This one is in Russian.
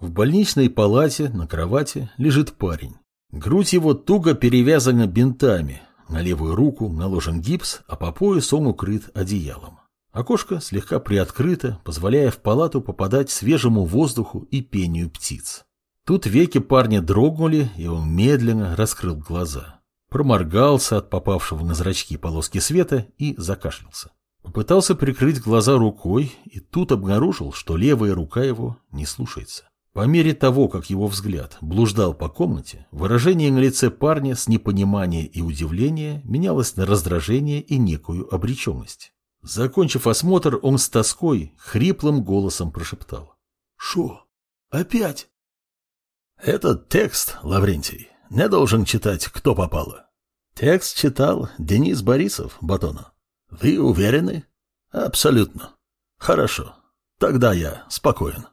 В больничной палате на кровати лежит парень. Грудь его туго перевязана бинтами, на левую руку наложен гипс, а по пояс он укрыт одеялом. Окошко слегка приоткрыто, позволяя в палату попадать свежему воздуху и пению птиц. Тут веки парня дрогнули, и он медленно раскрыл глаза. Проморгался от попавшего на зрачки полоски света и закашлялся. Попытался прикрыть глаза рукой, и тут обнаружил, что левая рука его не слушается. По мере того, как его взгляд блуждал по комнате, выражение на лице парня с непонимания и удивления менялось на раздражение и некую обреченность. Закончив осмотр, он с тоской, хриплым голосом прошептал. «Шо? Опять?» «Этот текст, Лаврентий, не должен читать, кто попало. Текст читал Денис Борисов, Батона. Вы уверены? Абсолютно. Хорошо. Тогда я спокоен».